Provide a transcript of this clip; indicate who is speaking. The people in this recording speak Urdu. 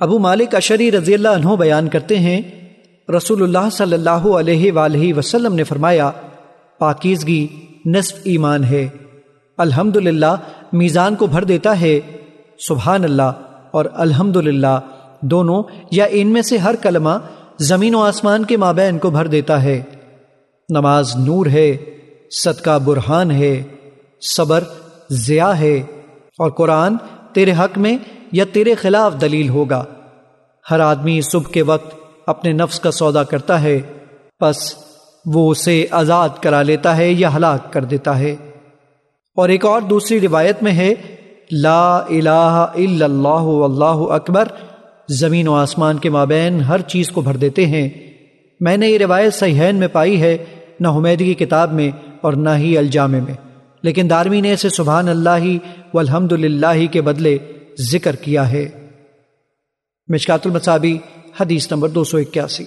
Speaker 1: ابو مالک اشری رضی اللہ عنہ بیان کرتے ہیں، رسول اللہ صلی اللہ علیہ وآلہ وسلم نے فرمایا، پاکیزگی نصف ایمان ہے۔ الحمد میزان کو بھر دیتا ہے۔ سبحان اللہ، اور الحمد دونوں یا ان میں سے ہر کلمہ زمین و آسمان کے مابین کو بھر دیتا ہے۔ نماز نور ہے، صدقہ برہان ہے، صبر ضیاء ہے۔ اور قرآن تیرے حق میں یا تیرے خلاف دلیل ہوگا۔ ہر آدمی صبح کے وقت اپنے نفس کا سودا کرتا ہے بس وہ اسے آزاد کرا لیتا ہے یا ہلاک کر دیتا ہے۔ اور ایک اور دوسری روایت میں ہے، لا الہ الا اللہ واللہ اکبر۔ زمین و آسمان کے مابین ہر چیز کو بھر دیتے ہیں۔ میں نے یہ روایت صحیحین میں پائی ہے، نہ حمیدی کی کتاب میں اور نہ ہی الجامع میں۔ لیکن دارمی نے اسے سبحان اللہ والحمد للہ کے بدلے ذکر کیا ہے۔ مشکات المصابی حدیث نمبر دو سو اکیاسی۔